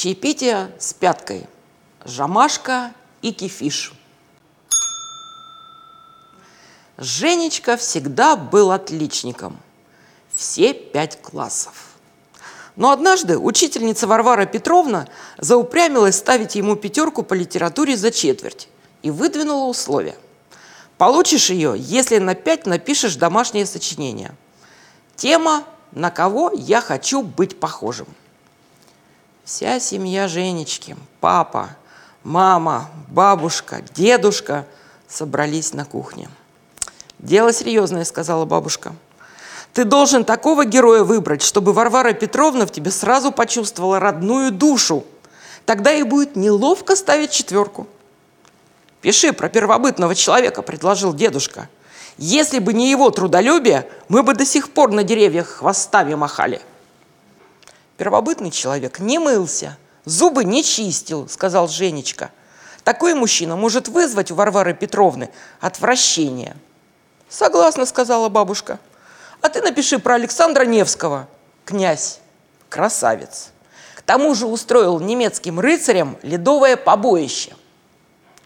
Чаепитие с пяткой. Жамашка и кефиш. Женечка всегда был отличником. Все пять классов. Но однажды учительница Варвара Петровна заупрямилась ставить ему пятерку по литературе за четверть и выдвинула условия. Получишь ее, если на пять напишешь домашнее сочинение. Тема «На кого я хочу быть похожим». Вся семья Женечки, папа, мама, бабушка, дедушка собрались на кухне. «Дело серьезное», — сказала бабушка. «Ты должен такого героя выбрать, чтобы Варвара Петровна в тебе сразу почувствовала родную душу. Тогда ей будет неловко ставить четверку». «Пиши про первобытного человека», — предложил дедушка. «Если бы не его трудолюбие, мы бы до сих пор на деревьях хвостами махали». Первобытный человек не мылся, зубы не чистил, сказал Женечка. Такой мужчина может вызвать у Варвары Петровны отвращение. Согласна, сказала бабушка. А ты напиши про Александра Невского. Князь, красавец. К тому же устроил немецким рыцарям ледовое побоище.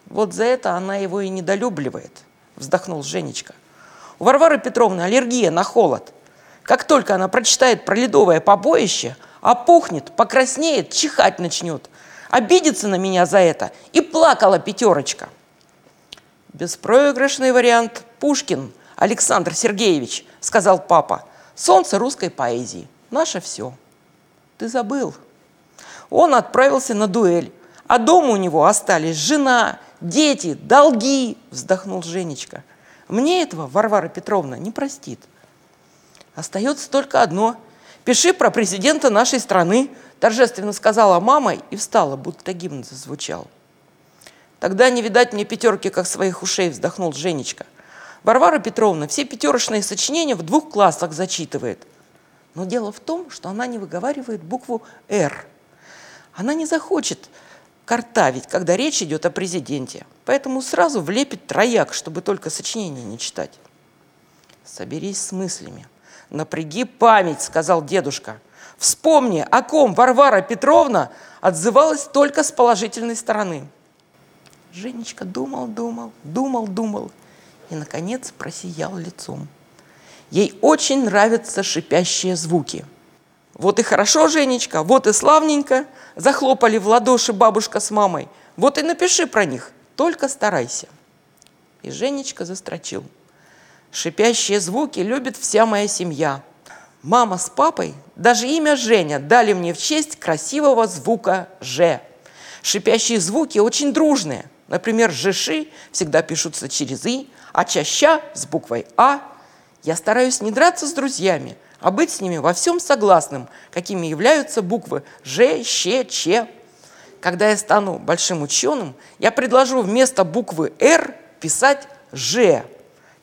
Вот за это она его и недолюбливает, вздохнул Женечка. У Варвары Петровны аллергия на холод. Как только она прочитает про ледовое побоище, опухнет, покраснеет, чихать начнет. Обидится на меня за это и плакала пятерочка. Беспроигрышный вариант Пушкин Александр Сергеевич, сказал папа. Солнце русской поэзии. Наше все. Ты забыл. Он отправился на дуэль, а дома у него остались жена, дети, долги, вздохнул Женечка. Мне этого Варвара Петровна не простит. Остается только одно Пиши про президента нашей страны, торжественно сказала мама и встала, будто гимн зазвучал. Тогда не видать мне пятерки, как своих ушей, вздохнул Женечка. Варвара Петровна все пятерочные сочинения в двух классах зачитывает. Но дело в том, что она не выговаривает букву «Р». Она не захочет картавить, когда речь идет о президенте. Поэтому сразу влепит трояк, чтобы только сочинение не читать. Соберись с мыслями. «Напряги память», — сказал дедушка. «Вспомни, о ком Варвара Петровна отзывалась только с положительной стороны». Женечка думал, думал, думал, думал и, наконец, просиял лицом. Ей очень нравятся шипящие звуки. «Вот и хорошо, Женечка, вот и славненько!» Захлопали в ладоши бабушка с мамой. «Вот и напиши про них, только старайся!» И Женечка застрочил – Шипящие звуки любит вся моя семья. Мама с папой, даже имя Женя, дали мне в честь красивого звука «Ж». Шипящие звуки очень дружные. Например, «жиши» всегда пишутся через «и», а «чаща» с буквой «а». Я стараюсь не драться с друзьями, а быть с ними во всем согласным, какими являются буквы «ж», «щ», «ч». Когда я стану большим ученым, я предложу вместо буквы «р» писать «ж»,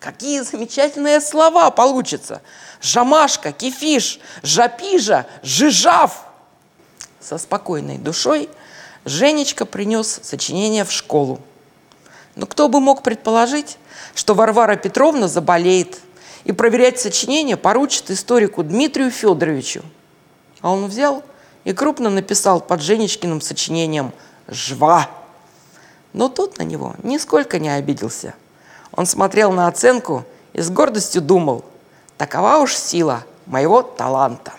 Какие замечательные слова получатся. Жамашка, кефиш, жапижа, жижав. Со спокойной душой Женечка принес сочинение в школу. Но кто бы мог предположить, что Варвара Петровна заболеет и проверять сочинение поручит историку Дмитрию Федоровичу. А он взял и крупно написал под Женечкиным сочинением «Жва». Но тот на него нисколько не обиделся – он смотрел на оценку и с гордостью думал, такова уж сила моего таланта.